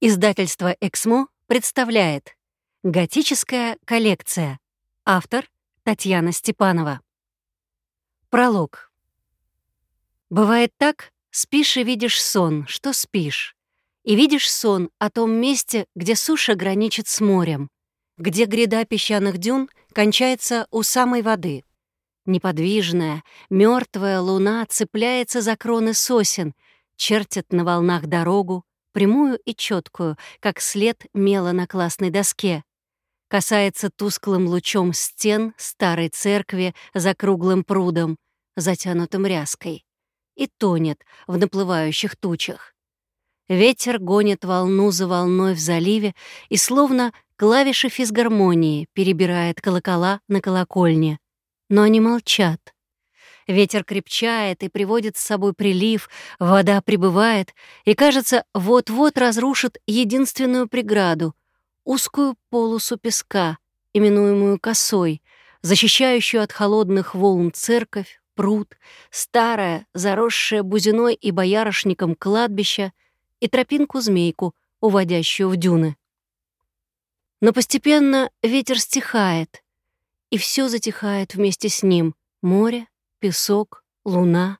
Издательство «Эксмо» представляет Готическая коллекция. Автор Татьяна Степанова. Пролог. Бывает так, спишь и видишь сон, что спишь. И видишь сон о том месте, где суша граничит с морем, где гряда песчаных дюн кончается у самой воды. Неподвижная, мертвая луна цепляется за кроны сосен, чертит на волнах дорогу, прямую и четкую, как след мела на классной доске. Касается тусклым лучом стен старой церкви за круглым прудом, затянутым ряской, и тонет в наплывающих тучах. Ветер гонит волну за волной в заливе и словно клавиши физгармонии перебирает колокола на колокольне — но они молчат. Ветер крепчает и приводит с собой прилив, вода прибывает и, кажется, вот-вот разрушит единственную преграду — узкую полосу песка, именуемую косой, защищающую от холодных волн церковь, пруд, старое, заросшее бузиной и боярышником кладбище и тропинку-змейку, уводящую в дюны. Но постепенно ветер стихает — и все затихает вместе с ним — море, песок, луна.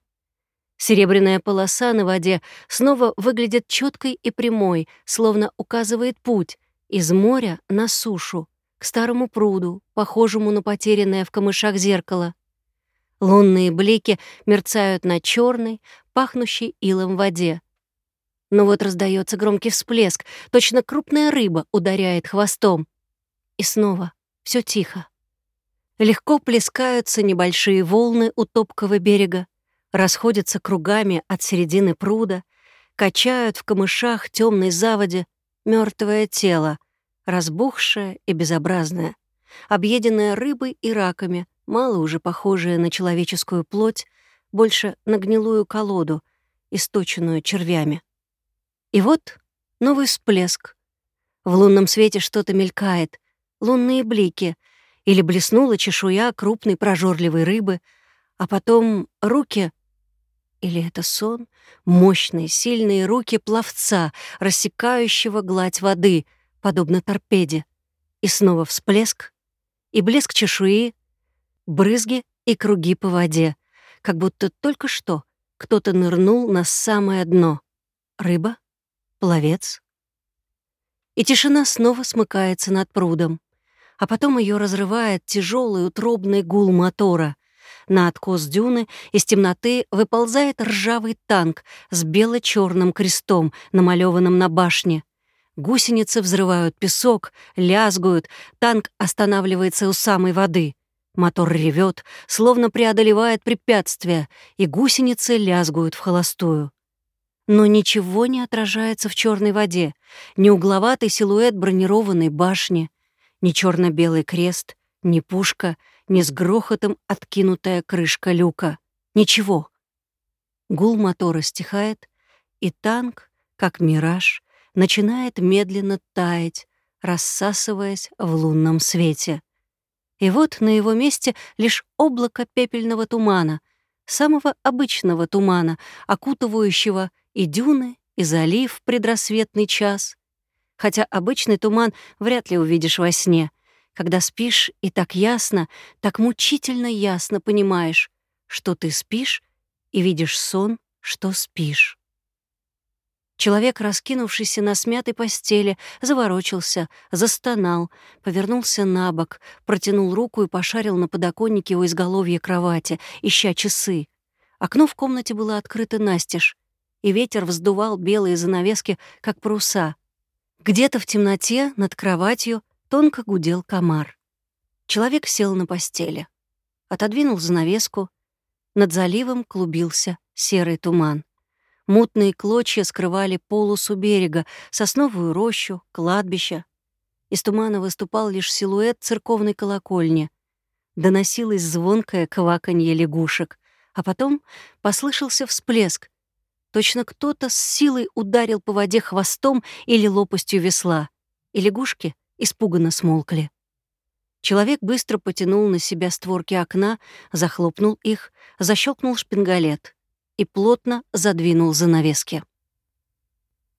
Серебряная полоса на воде снова выглядит четкой и прямой, словно указывает путь из моря на сушу, к старому пруду, похожему на потерянное в камышах зеркало. Лунные блики мерцают на черной, пахнущей илом воде. Но вот раздается громкий всплеск, точно крупная рыба ударяет хвостом. И снова все тихо. Легко плескаются небольшие волны у топкого берега, расходятся кругами от середины пруда, качают в камышах темной заводе мертвое тело, разбухшее и безобразное, объеденное рыбой и раками, мало уже похожее на человеческую плоть, больше на гнилую колоду, источенную червями. И вот новый всплеск. В лунном свете что-то мелькает, лунные блики — или блеснула чешуя крупной прожорливой рыбы, а потом руки... Или это сон? Мощные, сильные руки пловца, рассекающего гладь воды, подобно торпеде. И снова всплеск, и блеск чешуи, брызги и круги по воде, как будто только что кто-то нырнул на самое дно. Рыба? Пловец? И тишина снова смыкается над прудом а потом ее разрывает тяжелый утробный гул мотора. На откос дюны из темноты выползает ржавый танк с бело-черным крестом, намалеванным на башне. Гусеницы взрывают песок, лязгают, танк останавливается у самой воды. Мотор ревет, словно преодолевает препятствия, и гусеницы лязгают в холостую. Но ничего не отражается в черной воде, ни угловатый силуэт бронированной башни, ни черно-белый крест, ни пушка, ни с грохотом откинутая крышка люка. Ничего. Гул мотора стихает, и танк, как мираж, начинает медленно таять, рассасываясь в лунном свете. И вот на его месте лишь облако пепельного тумана, самого обычного тумана, окутывающего и дюны, и залив в предрассветный час, хотя обычный туман вряд ли увидишь во сне. Когда спишь и так ясно, так мучительно ясно понимаешь, что ты спишь и видишь сон, что спишь. Человек, раскинувшийся на смятой постели, заворочился, застонал, повернулся на бок, протянул руку и пошарил на подоконнике у изголовья кровати, ища часы. Окно в комнате было открыто настежь, и ветер вздувал белые занавески, как паруса — где-то в темноте над кроватью тонко гудел комар. Человек сел на постели, отодвинул занавеску. Над заливом клубился серый туман. Мутные клочья скрывали полосу берега, сосновую рощу, кладбище. Из тумана выступал лишь силуэт церковной колокольни. Доносилось звонкое кваканье лягушек, а потом послышался всплеск, Точно кто-то с силой ударил по воде хвостом или лопастью весла, и лягушки испуганно смолкли. Человек быстро потянул на себя створки окна, захлопнул их, защелкнул шпингалет и плотно задвинул занавески.